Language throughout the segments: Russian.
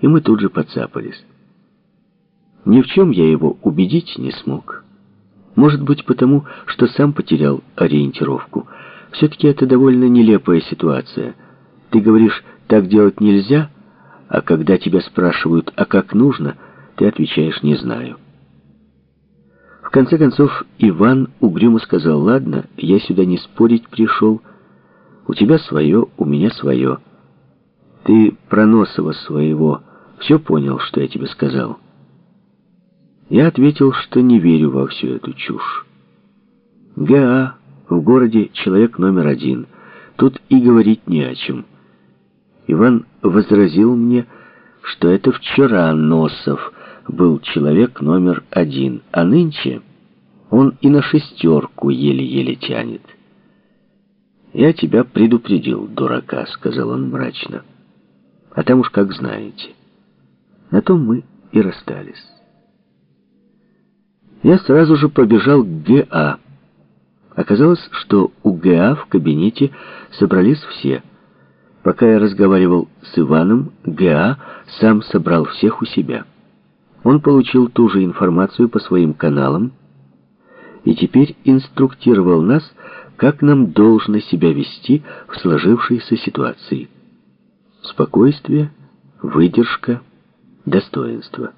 и мы тут же подцапались. Ни в чем я его убедить не смог. Может быть, потому, что сам потерял ориентировку. Все-таки это довольно нелепая ситуация. Ты говоришь, так делать нельзя, а когда тебя спрашивают, а как нужно, ты отвечаешь, не знаю. В конце концов, Иван угрюмо сказал, ладно, я сюда не спорить пришел. У тебя свое, у меня свое. Ты про Носова своего все понял, что я тебе сказал?» Я ответил, что не верю во всю эту чушь. ГА в городе человек номер один. Тут и говорить не о чем. Иван возразил мне, что это вчера Носов был человек номер один, а нынче он и на шестерку еле-еле тянет. «Я тебя предупредил, дурака», — сказал он мрачно. «А там уж как знаете». На том мы и расстались. Я сразу же побежал к ГА. Оказалось, что у ГА в кабинете собрались все. Пока я разговаривал с Иваном, ГА сам собрал всех у себя. Он получил ту же информацию по своим каналам и теперь инструктировал нас, как нам должно себя вести в сложившейся ситуации. Спокойствие, выдержка, достоинство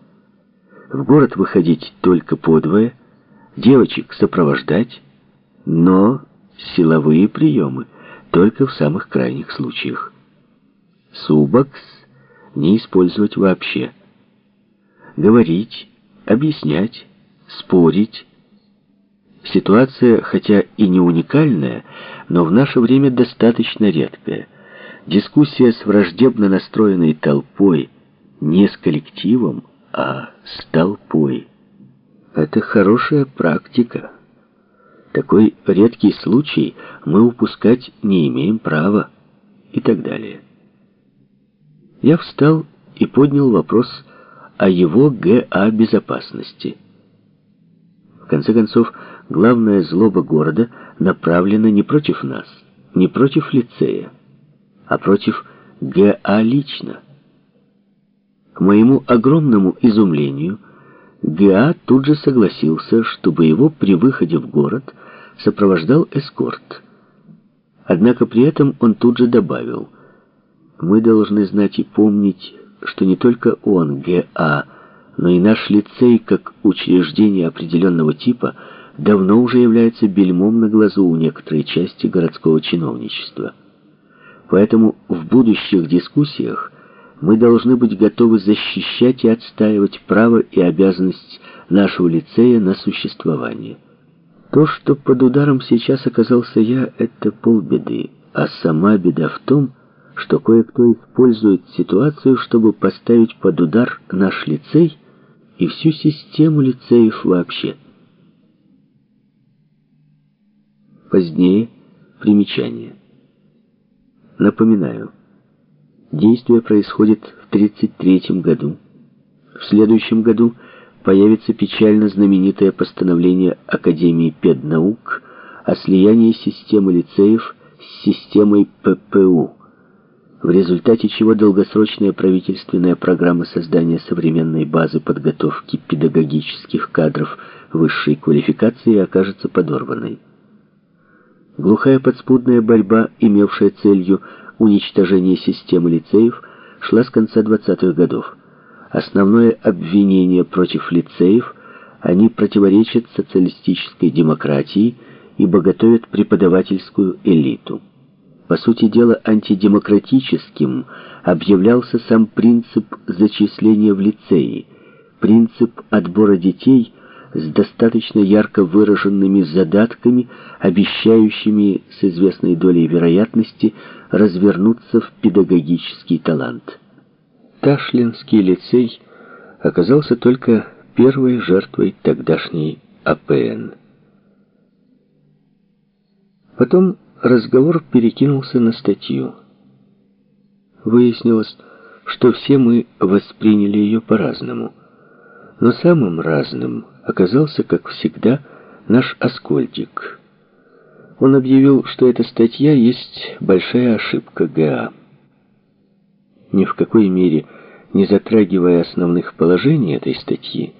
в город выходить только подвое, девочек сопровождать, но силовые приемы только в самых крайних случаях. Субакс не использовать вообще. Говорить, объяснять, спорить. Ситуация, хотя и не уникальная, но в наше время достаточно редкая. Дискуссия с враждебно настроенной толпой, не с коллективом, а с толпой. Это хорошая практика. Такой редкий случай мы упускать не имеем права и так далее. Я встал и поднял вопрос о его ГА безопасности. В конце концов, главная злоба города направлена не против нас, не против лицея, а против ГА лично. К моему огромному изумлению, Геа тут же согласился, чтобы его при выходе в город сопровождал эскорт. Однако при этом он тут же добавил, «Мы должны знать и помнить, что не только он, Геа, но и наш лицей, как учреждение определенного типа, давно уже является бельмом на глазу у некоторой части городского чиновничества. Поэтому в будущих дискуссиях мы должны быть готовы защищать и отстаивать право и обязанность нашего лицея на существование. То, что под ударом сейчас оказался я, это полбеды, а сама беда в том, что кое-кто использует ситуацию, чтобы поставить под удар наш лицей и всю систему лицеев вообще. Позднее примечание. Напоминаю, Действие происходит в 1933 году. В следующем году появится печально знаменитое постановление Академии педнаук о слиянии системы лицеев с системой ППУ, в результате чего долгосрочная правительственная программа создания современной базы подготовки педагогических кадров высшей квалификации окажется подорванной. Глухая подспудная борьба, имевшая целью уничтожение системы лицеев шла с конца 20-х годов. Основное обвинение против лицеев – они противоречат социалистической демократии, ибо готовят преподавательскую элиту. По сути дела, антидемократическим объявлялся сам принцип зачисления в лицеи, принцип отбора детей – с достаточно ярко выраженными задатками, обещающими с известной долей вероятности развернуться в педагогический талант. Ташлинский лицей оказался только первой жертвой тогдашней АПН. Потом разговор перекинулся на статью. Выяснилось, что все мы восприняли ее по-разному. Но самым разным оказался, как всегда, наш Аскольдик. Он объявил, что эта статья есть большая ошибка ГА. Ни в какой мере не затрагивая основных положений этой статьи,